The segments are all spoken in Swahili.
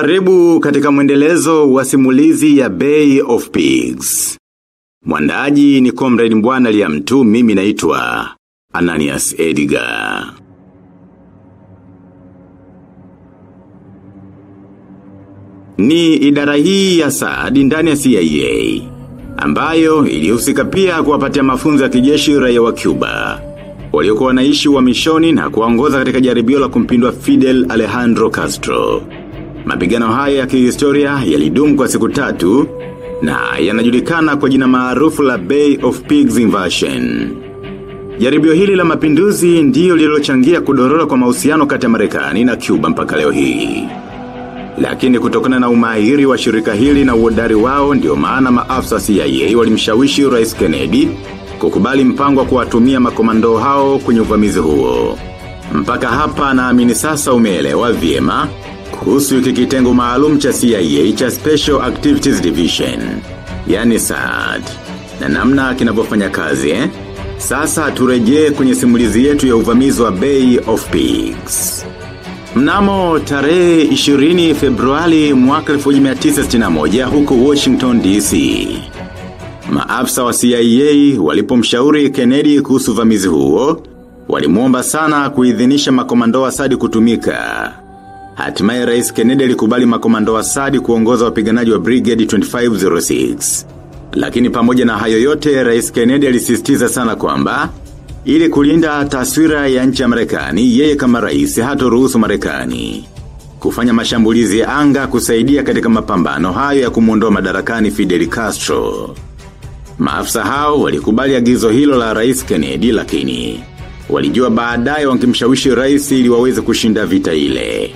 Karibu katika mwendelezo wa simulizi ya Bay of Pigs. Mwandaji ni Comrade Mbwana liya mtu mimi naitwa Ananias Edgar. Ni idara hii ya saadi ndani ya CIA ambayo ilihusika pia kuwapatia mafunzo ya kijeshi raia wa Cuba waliokuwa wanaishi wa mishoni na kuongoza katika jaribio la kumpindwa Fidel Alejandro Castro. Mapigano haya ya kihistoria yalidumu kwa siku tatu na yanajulikana kwa jina maarufu la Bay of Pigs Invasion. Jaribio hili la mapinduzi ndiyo lililochangia kudorora kwa mahusiano kati ya Marekani na Cuba mpaka leo hii. Lakini kutokana na umahiri wa shirika hili na uodari wao ndio maana maafisa CIA walimshawishi Rais Kennedy kukubali mpango wa kuwatumia makomando hao kwenye uvamizi huo. Mpaka hapa naamini sasa umeelewa vyema kuhusu hiki kitengo maalum cha CIA cha Special Activities Division, yani SAD, na namna kinavyofanya kazi eh? Sasa turejee kwenye simulizi yetu ya uvamizi wa Bay of Pigs. Mnamo tarehe 20 Februari mwaka 1961 huko Washington DC. Maafisa wa CIA walipomshauri Kennedy kuhusu uvamizi huo, walimuomba sana kuidhinisha makomando wa sadi kutumika. Hatimaye Rais Kennedy alikubali makomando wa sadi kuongoza wapiganaji wa Brigade 2506. Lakini pamoja na hayo yote Rais Kennedy alisisitiza sana kwamba ili kulinda taswira ya nchi ya Marekani, yeye kama rais hatoruhusu Marekani kufanya mashambulizi ya anga kusaidia katika mapambano hayo ya kumuondoa madarakani Fidel Castro. Maafisa hao walikubali agizo hilo la Rais Kennedy lakini walijua baadaye wangemshawishi rais ili waweze kushinda vita ile.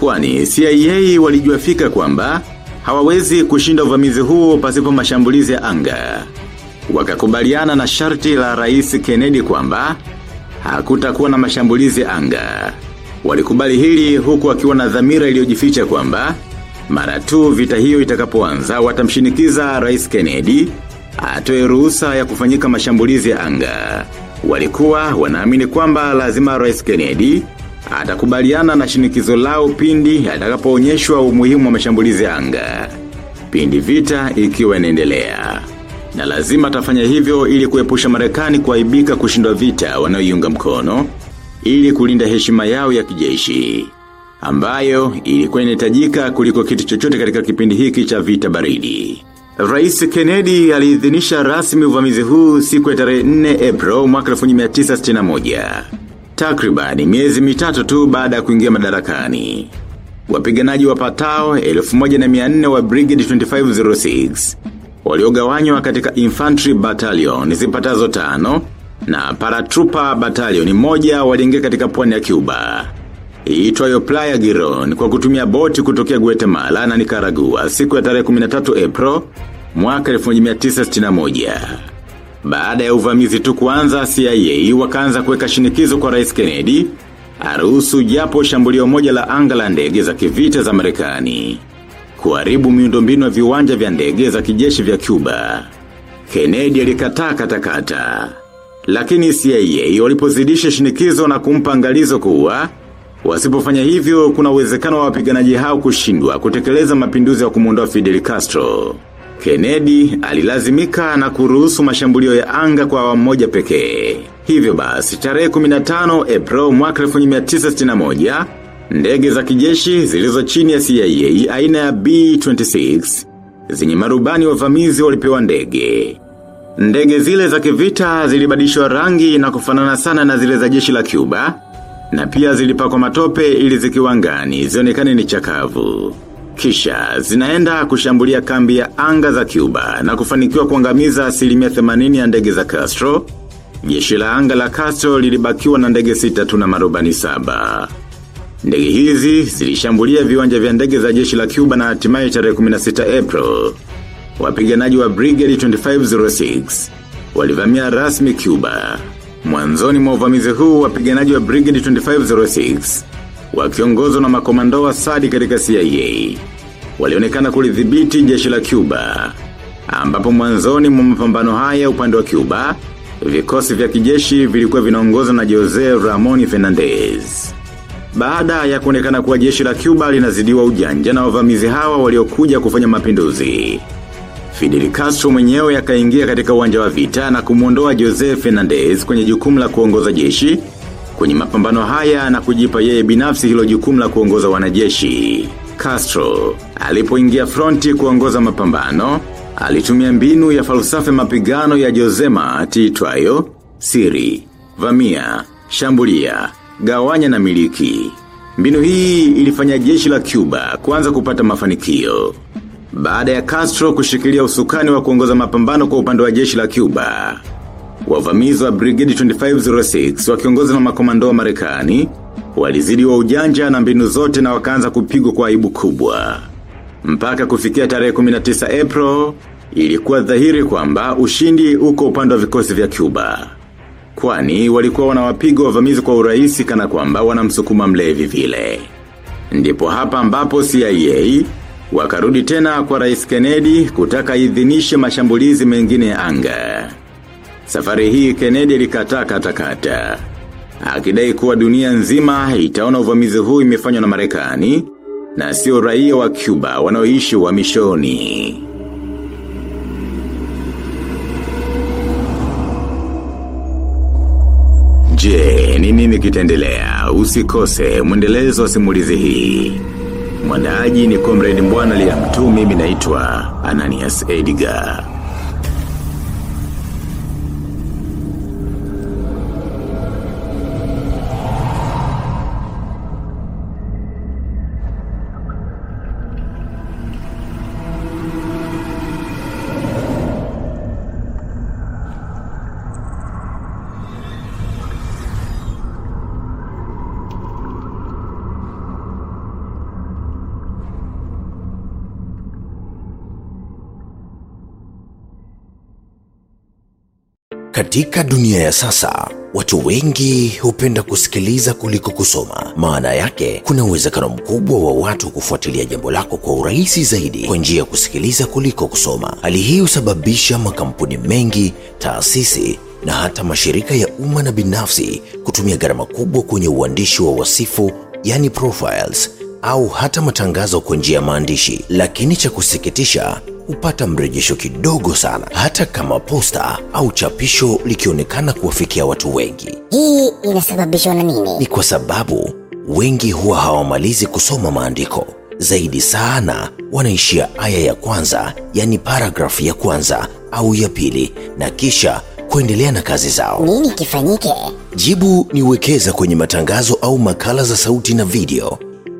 Kwani CIA walijua fika kwamba hawawezi kushinda uvamizi huo pasipo mashambulizi ya anga. Wakakubaliana na sharti la rais Kennedy kwamba hakutakuwa na mashambulizi ya anga. Walikubali hili huku akiwa na dhamira iliyojificha kwamba mara tu vita hiyo itakapoanza watamshinikiza rais Kennedy atoe ruhusa ya kufanyika mashambulizi ya anga. Walikuwa wanaamini kwamba lazima rais Kennedy atakubaliana na shinikizo lao pindi atakapoonyeshwa umuhimu wa mashambulizi ya anga. Pindi vita ikiwa inaendelea. Na lazima atafanya hivyo ili kuepusha Marekani kuaibika kushindwa vita wanaoiunga mkono ili kulinda heshima yao ya kijeshi ambayo ilikuwa inahitajika kuliko kitu chochote katika kipindi hiki cha vita baridi. Rais Kennedy aliidhinisha rasmi uvamizi huu siku ya tarehe 4 April mwaka 1961. Takribani miezi mitatu tu baada ya kuingia madarakani. Wapiganaji wapatao 1400 wa Brigade 2506 waliogawanywa katika Infantry Battalion zipatazo tano na Paratrooper Battalion moja waliingia katika pwani ya Cuba. Iitwayo Playa Giron kwa kutumia boti kutokea Guatemala na Nicaragua siku ya tarehe 13 April mwaka 1961. Baada ya uvamizi tu kuanza CIA wakaanza kuweka shinikizo kwa Rais Kennedy aruhusu japo shambulio moja la anga la ndege za kivita za Marekani kuharibu miundombinu ya viwanja vya ndege za kijeshi vya Cuba. Kennedy alikataa katakata. Lakini CIA walipozidisha shinikizo na kumpa angalizo kuwa wasipofanya hivyo kuna uwezekano wa wapiganaji hao kushindwa kutekeleza mapinduzi ya kumuondoa Fidel Castro. Kennedy alilazimika na kuruhusu mashambulio ya anga kwa awamu moja pekee. Hivyo basi tarehe 15 April mwaka 1961 ndege za kijeshi zilizo chini ya CIA aina ya B-26 zenye marubani wavamizi walipewa ndege. Ndege zile za kivita zilibadilishwa rangi na kufanana sana na zile za jeshi la Cuba na pia zilipakwa matope ili zikiwangani, zionekane ni chakavu. Kisha zinaenda kushambulia kambi ya anga za Cuba na kufanikiwa kuangamiza asilimia 80 ya ndege za Castro. Jeshi la anga la Castro lilibakiwa na ndege sita tu na marubani saba. Ndege hizi zilishambulia viwanja vya ndege za jeshi la Cuba na hatimaye tarehe 16 April. Wapiganaji wa Brigade 2506 walivamia rasmi Cuba. Mwanzoni mwa uvamizi huu wapiganaji wa Brigade 2506 wakiongozwa na makomando wa sadi katika CIA walionekana kulidhibiti jeshi la Cuba ambapo mwanzoni mwa mapambano haya upande wa Cuba vikosi vya kijeshi vilikuwa vinaongozwa na Jose Ramon Fernandez baada ya kuonekana kuwa jeshi la Cuba linazidiwa ujanja na wavamizi hawa waliokuja kufanya mapinduzi. Fidel Castro mwenyewe akaingia katika uwanja wa vita na kumuondoa Jose Fernandez kwenye jukumu la kuongoza jeshi kwenye mapambano haya na kujipa yeye binafsi hilo jukumu la kuongoza wanajeshi. Castro alipoingia fronti kuongoza mapambano, alitumia mbinu ya falsafa mapigano ya Josema tiitwayo siri, vamia, shambulia, gawanya na miliki. Mbinu hii ilifanya jeshi la Cuba kuanza kupata mafanikio. Baada ya Castro kushikilia usukani wa kuongoza mapambano kwa upande wa jeshi la Cuba, wavamizi wa Brigade 2506 wakiongoza na makomando wa Marekani walizidi wa ujanja na mbinu zote na wakaanza kupigwa kwa aibu kubwa. Mpaka kufikia tarehe 19 April, ilikuwa dhahiri kwamba ushindi uko upande wa vikosi vya Cuba. Kwani walikuwa wanawapiga wavamizi kwa urahisi kana kwamba wanamsukuma mlevi vile. Ndipo hapa ambapo CIA wakarudi tena kwa Rais Kennedy kutaka idhinishe mashambulizi mengine ya anga. Safari hii Kennedy alikataa katakata. Akidai kuwa dunia nzima itaona uvamizi huu imefanywa na Marekani na sio raia wa Cuba wanaoishi uhamishoni. Je, ni nini kitaendelea? Usikose mwendelezo wa simulizi hii. Mwandaaji ni Comrade Mbwana Liamtu, mimi naitwa Ananias Edgar. Katika dunia ya sasa, watu wengi hupenda kusikiliza kuliko kusoma. Maana yake, kuna uwezekano mkubwa wa watu kufuatilia jambo lako kwa urahisi zaidi kwa njia ya kusikiliza kuliko kusoma. Hali hii husababisha makampuni mengi, taasisi na hata mashirika ya umma na binafsi kutumia gharama kubwa kwenye uandishi wa wasifu, yani profiles, au hata matangazo kwa njia ya maandishi. Lakini cha kusikitisha hupata mrejesho kidogo sana, hata kama posta au chapisho likionekana kuwafikia watu wengi. Hii inasababishwa na nini? Ni kwa sababu wengi huwa hawamalizi kusoma maandiko. Zaidi sana wanaishia aya ya kwanza, yani paragrafu ya kwanza au ya pili, na kisha kuendelea na kazi zao. Nini kifanyike? Jibu ni wekeza kwenye matangazo au makala za sauti na video.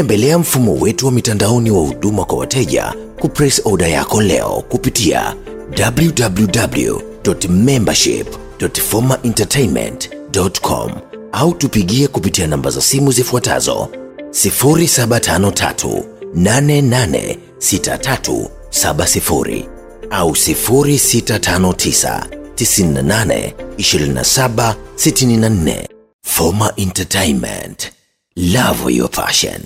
Tembelea mfumo wetu wa mitandaoni wa huduma kwa wateja kupress order yako leo kupitia www.membership.formaentertainment.com au tupigie kupitia namba za simu zifuatazo 0753 886370 au 0659 98 27 64. Forma Entertainment. Love your passion.